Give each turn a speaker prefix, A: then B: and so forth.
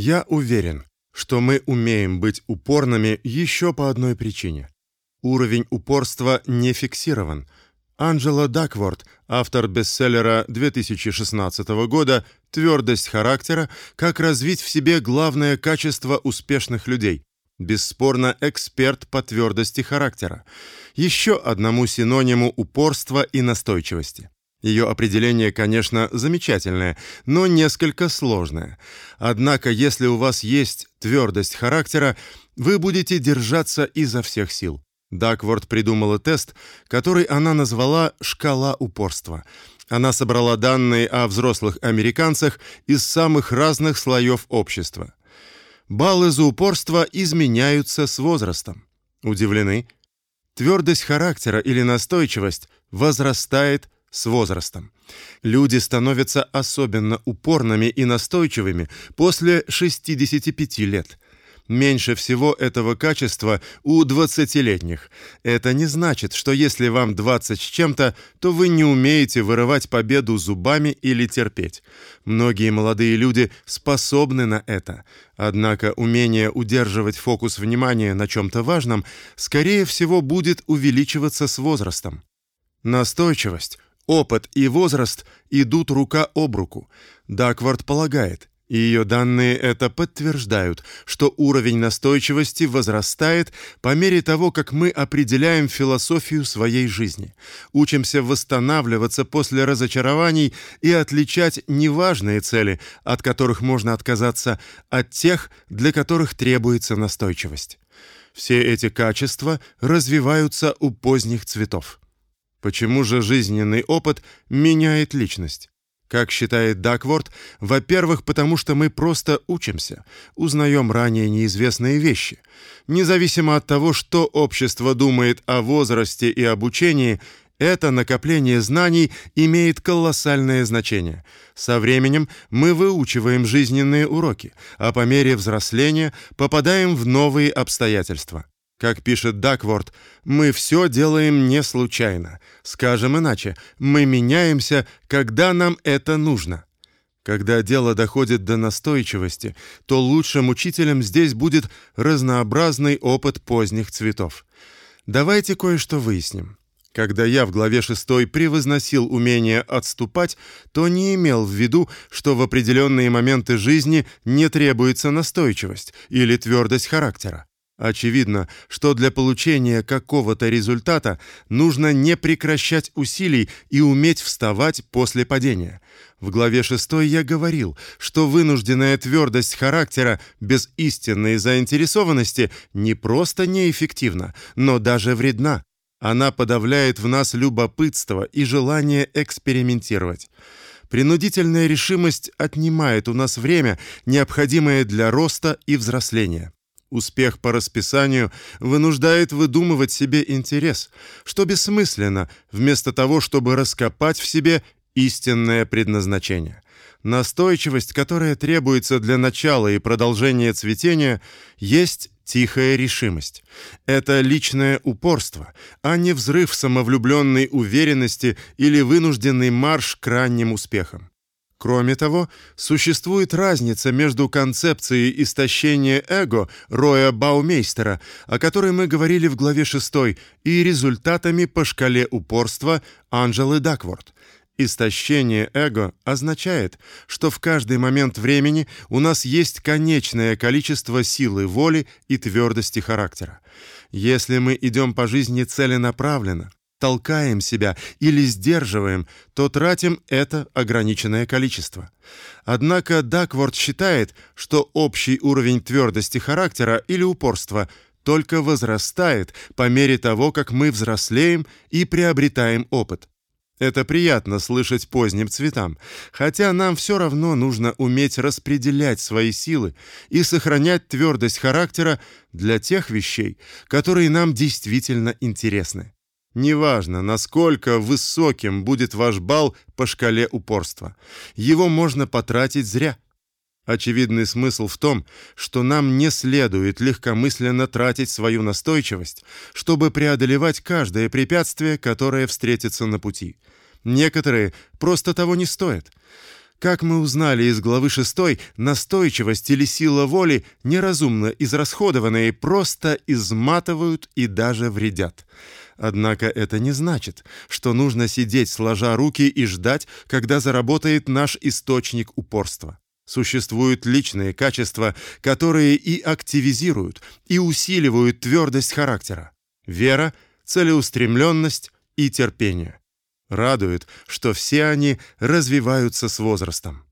A: Я уверен, что мы умеем быть упорными еще по одной причине. Уровень упорства не фиксирован. Анджела Дакворт, автор бестселлера 2016 года «Твердость характера. Как развить в себе главное качество успешных людей», бесспорно эксперт по твердости характера, еще одному синониму упорства и настойчивости. Ее определение, конечно, замечательное, но несколько сложное. Однако, если у вас есть твердость характера, вы будете держаться изо всех сил. Дакворд придумала тест, который она назвала «шкала упорства». Она собрала данные о взрослых американцах из самых разных слоев общества. Баллы за упорство изменяются с возрастом. Удивлены? Твердость характера или настойчивость возрастает с возрастом. Люди становятся особенно упорными и настойчивыми после 65 лет. Меньше всего этого качества у двадцатилетних. Это не значит, что если вам 20 с чем-то, то вы не умеете вырывать победу зубами или терпеть. Многие молодые люди способны на это. Однако умение удерживать фокус внимания на чем то важном, скорее всего, будет увеличиваться с возрастом. Настойчивость Опыт и возраст идут рука об руку. Даквард полагает, и ее данные это подтверждают, что уровень настойчивости возрастает по мере того, как мы определяем философию своей жизни, учимся восстанавливаться после разочарований и отличать неважные цели, от которых можно отказаться, от тех, для которых требуется настойчивость. Все эти качества развиваются у поздних цветов. Почему же жизненный опыт меняет личность? Как считает Дакворт, во-первых, потому что мы просто учимся, узнаем ранее неизвестные вещи. Независимо от того, что общество думает о возрасте и обучении, это накопление знаний имеет колоссальное значение. Со временем мы выучиваем жизненные уроки, а по мере взросления попадаем в новые обстоятельства. Как пишет Дакворт, мы все делаем не случайно. Скажем иначе, мы меняемся, когда нам это нужно. Когда дело доходит до настойчивости, то лучшим учителем здесь будет разнообразный опыт поздних цветов. Давайте кое-что выясним. Когда я в главе 6 превозносил умение отступать, то не имел в виду, что в определенные моменты жизни не требуется настойчивость или твердость характера. Очевидно, что для получения какого-то результата нужно не прекращать усилий и уметь вставать после падения. В главе 6 я говорил, что вынужденная твердость характера без истинной заинтересованности не просто неэффективна, но даже вредна. Она подавляет в нас любопытство и желание экспериментировать. Принудительная решимость отнимает у нас время, необходимое для роста и взросления. Успех по расписанию вынуждает выдумывать себе интерес, что бессмысленно, вместо того, чтобы раскопать в себе истинное предназначение. Настойчивость, которая требуется для начала и продолжения цветения, есть тихая решимость. Это личное упорство, а не взрыв самовлюбленной уверенности или вынужденный марш к ранним успехам. Кроме того, существует разница между концепцией истощения эго Роя Баумейстера, о которой мы говорили в главе 6, и результатами по шкале упорства Анжелы Дакворт. Истощение эго означает, что в каждый момент времени у нас есть конечное количество силы воли и твердости характера. Если мы идем по жизни целенаправленно, толкаем себя или сдерживаем, то тратим это ограниченное количество. Однако Дакворт считает, что общий уровень твердости характера или упорства только возрастает по мере того, как мы взрослеем и приобретаем опыт. Это приятно слышать поздним цветам, хотя нам все равно нужно уметь распределять свои силы и сохранять твердость характера для тех вещей, которые нам действительно интересны. Неважно, насколько высоким будет ваш балл по шкале упорства. Его можно потратить зря. Очевидный смысл в том, что нам не следует легкомысленно тратить свою настойчивость, чтобы преодолевать каждое препятствие, которое встретится на пути. Некоторые просто того не стоят. Как мы узнали из главы 6, настойчивость или сила воли, неразумно израсходованные, просто изматывают и даже вредят. Однако это не значит, что нужно сидеть сложа руки и ждать, когда заработает наш источник упорства. Существуют личные качества, которые и активизируют, и усиливают твердость характера. Вера, целеустремленность и терпение. Радует, что все они развиваются с возрастом.